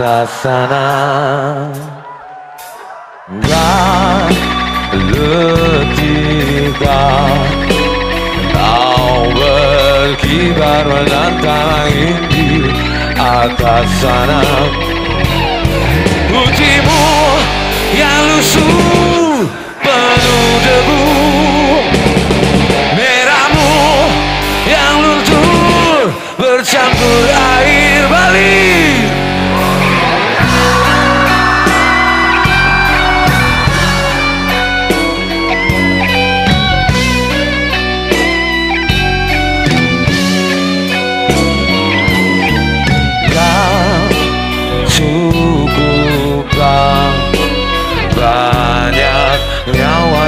atas sana Dan letihkah Kau berkibar menantang angin di atas sana. Putihmu yang lusuh penuh debu.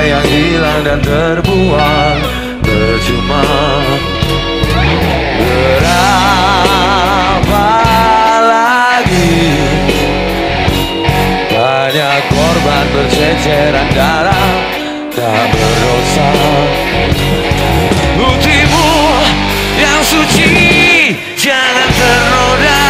yang hilang dan terbuang. Percuma. Berapa lagi? Banyak korban berceceran darah Tak berdosa. Putihmu yang suci Jangan ternoda.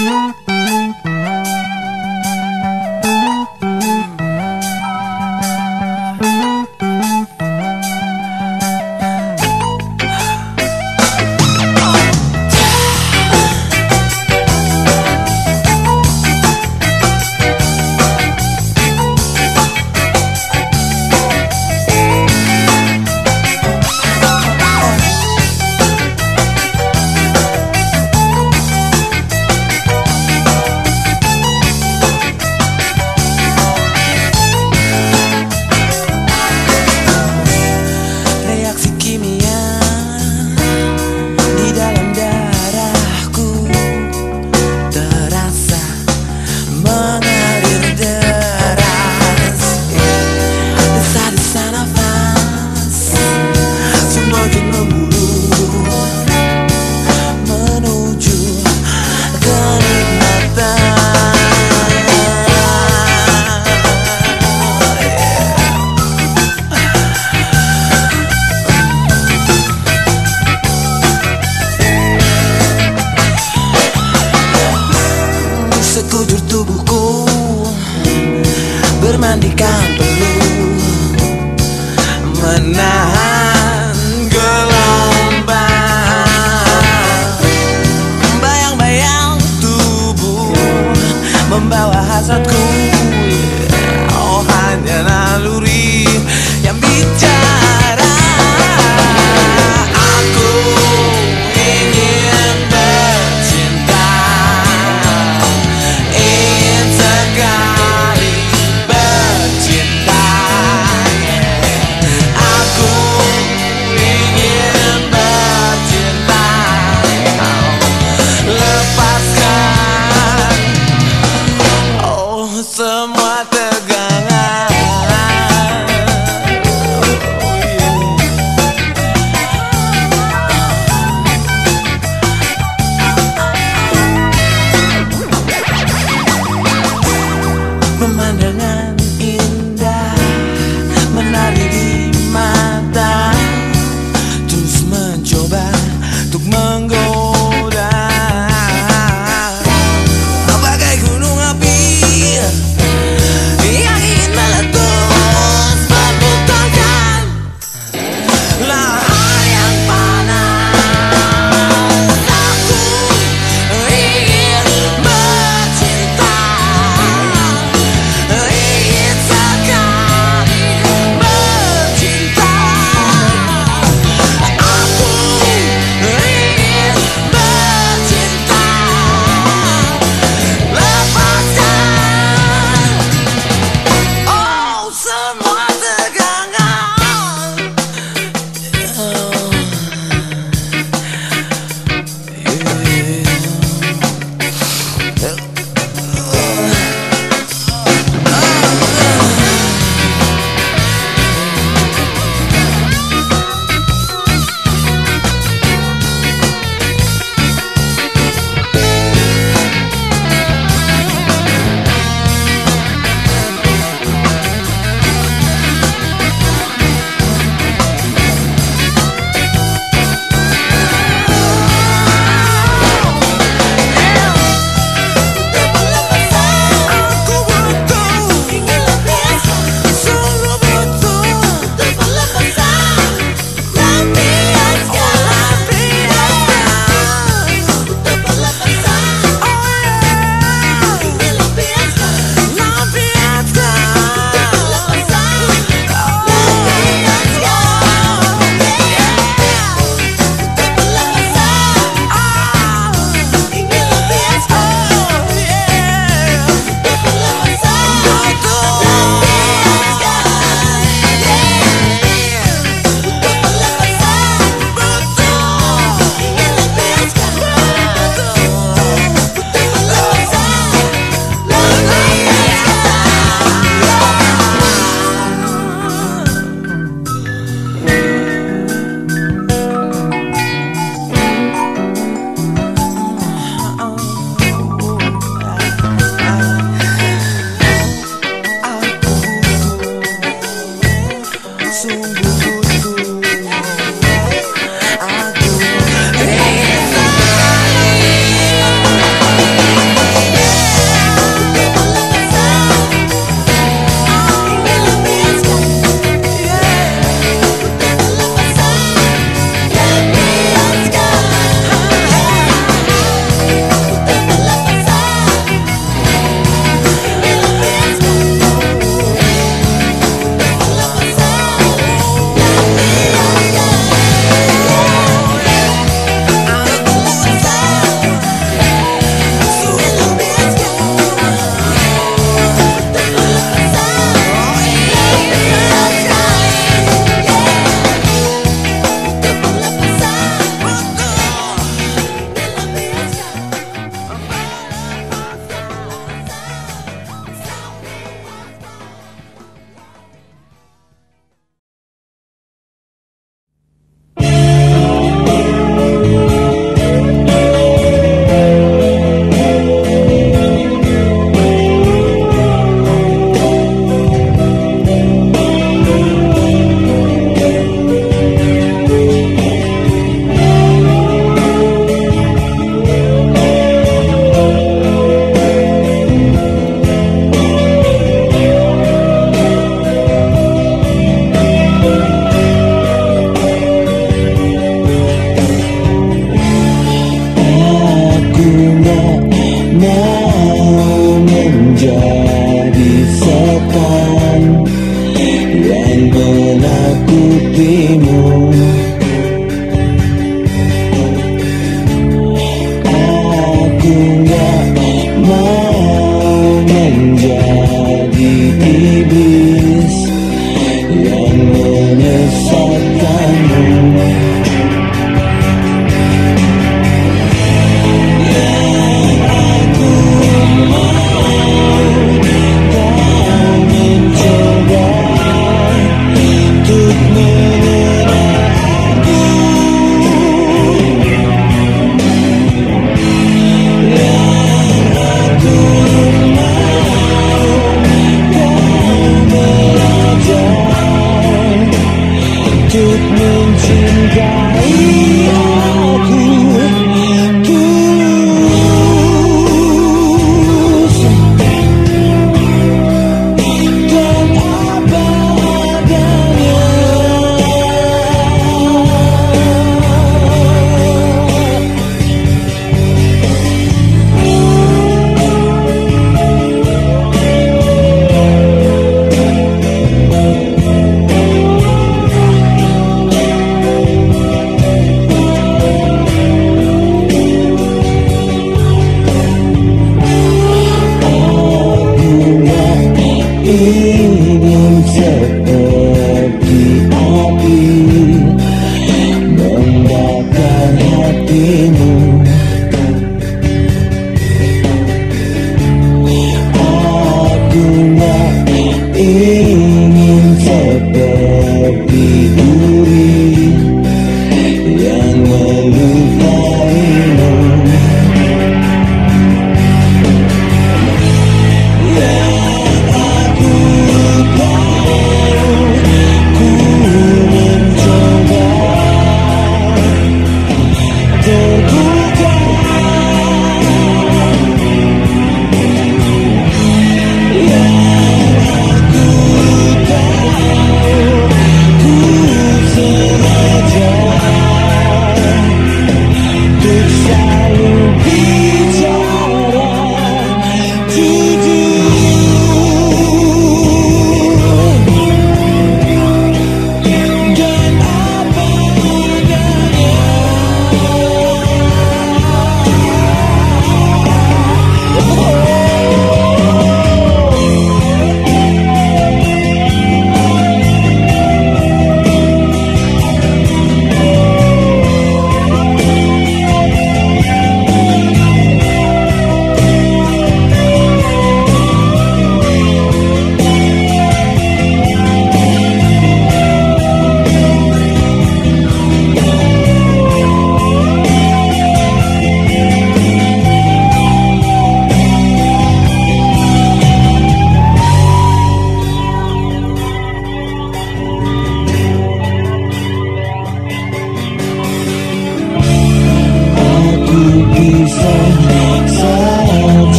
Música Monica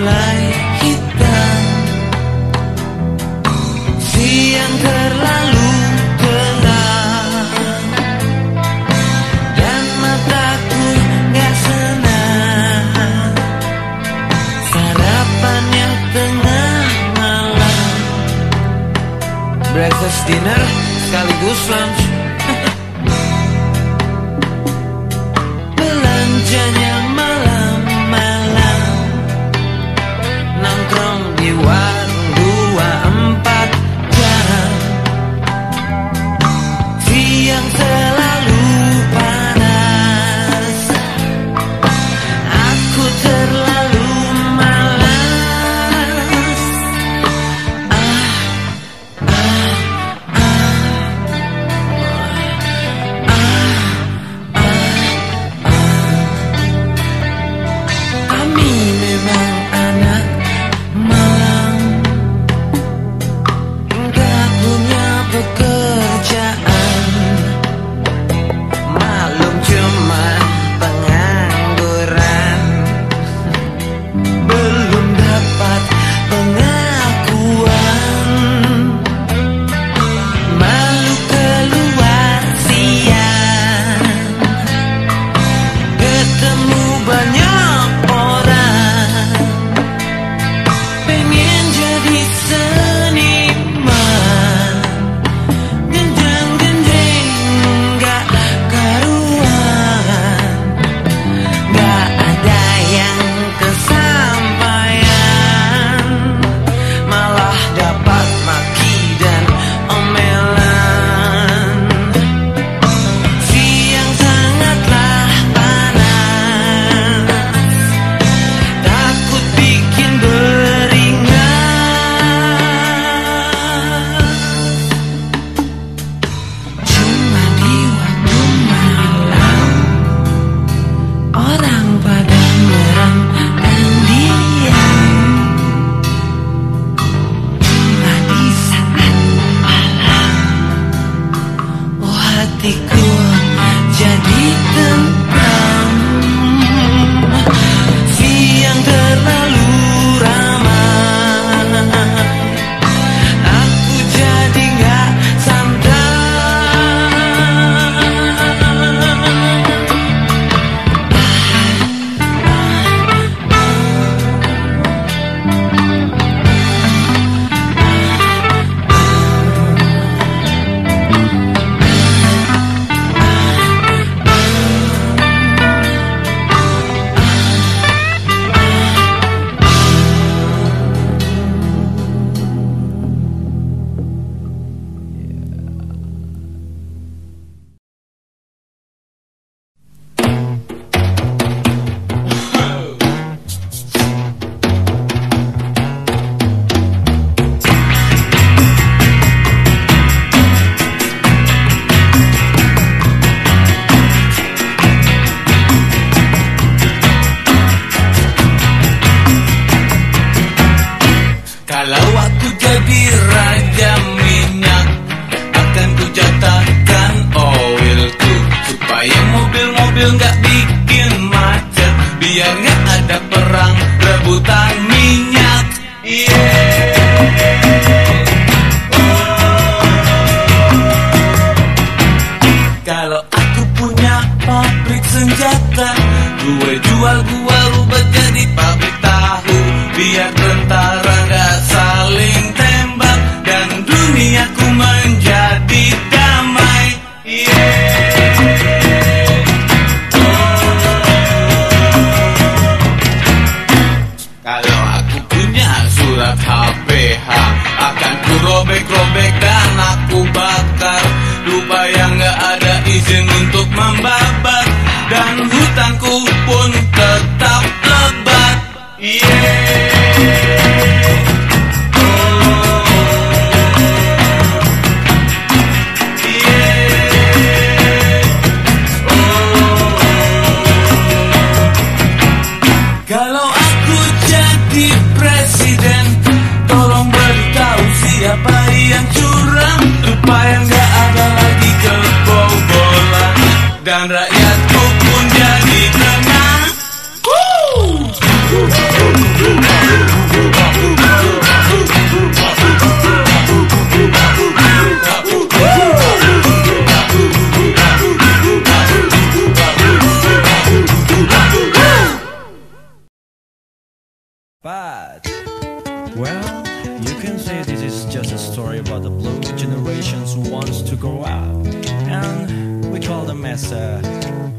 mulai hitam. Siang terlalu gelap Dan mataku gak senang. Sarapannya tengah malam. Breakfast dinner sekaligus lunch.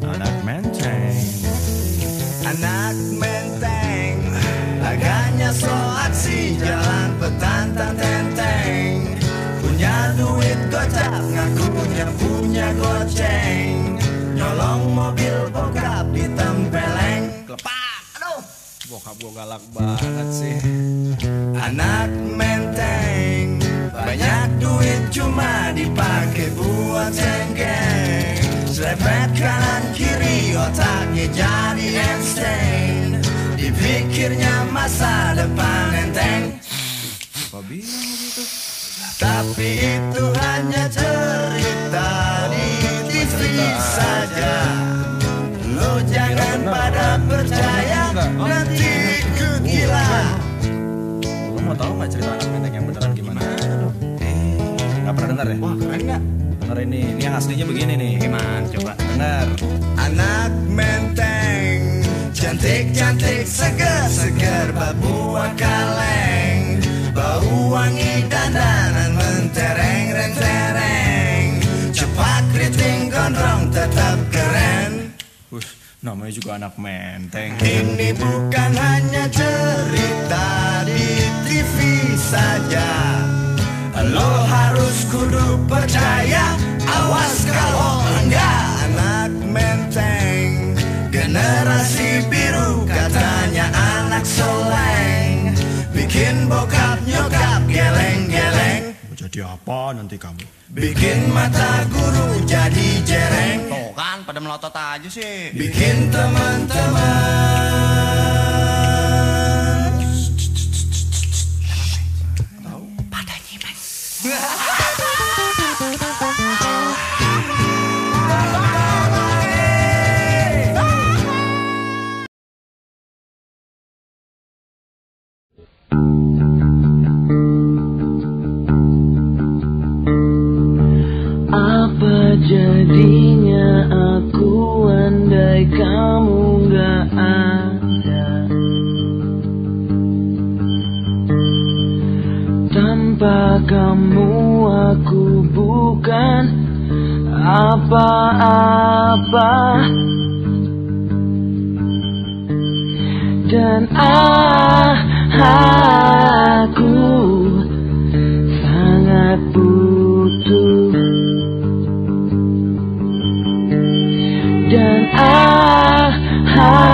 Anak menteng. Anak menteng Laganya so aksi Jalan petantang tenteng. Punya duit gocap Ngakunya punya goceng. Nyolong mobil bokap Ditempeleng Kelepak Aduh. Bokap gue galak banget sih. Anak menteng Banyak duit cuma dipakai buat cengkeng Selepet kanan kiri otaknya jadi Einstein Dipikirnya masa depan enteng. Begitu? Tapi itu hanya cerita di TV saja. Lo jangan pada percaya Nanti ikut gila Lu mau tahu nggak cerita anak menteng yang beneran gimana? Nggak pernah dengar ya? Wah keren gak? Denger ini, ini yang aslinya begini nih. Gimana coba? Dengar. Anak menteng Cantik-cantik seger-seger Babua kaleng Bau wangi dandanan mentereng rentereng Cepat keriting gondrong tetap keren Wih, namanya juga anak menteng. Ini bukan hanya cerita di TV saja Lo harus kudu percaya jadi apa nanti kamu? Bikin mata guru jadi jereng Tuh kan, pada melotot aja sih. Bikin teman-teman 人啊哈。